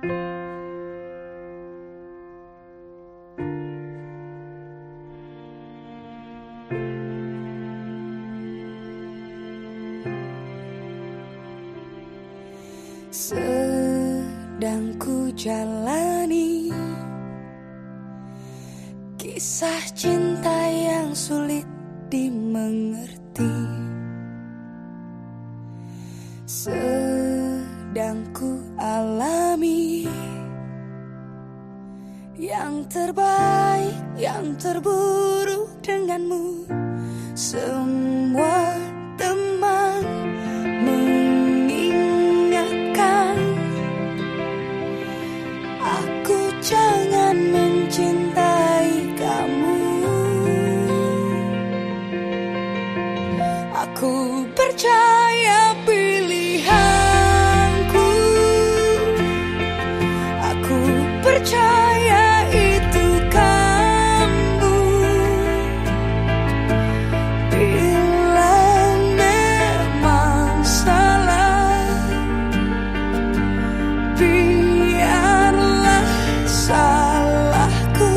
Sedang ku jalani Kisah cinta yang sulit dimengerti. Sedang ku alami Yang terbaik, yang terburuk denganmu. Semua salahku.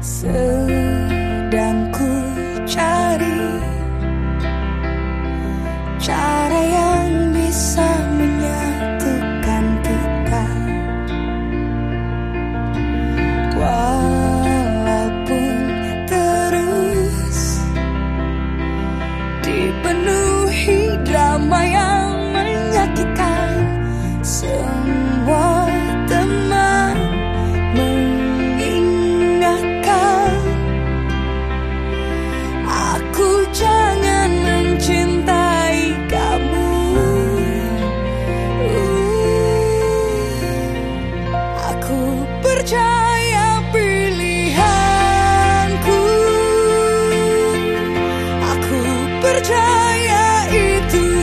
Sedang drama yang menyakitkan? Semua teman mengingatkan. Aku jangan mencintai kamu. Uh, aku percaya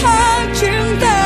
Tuhan cinta.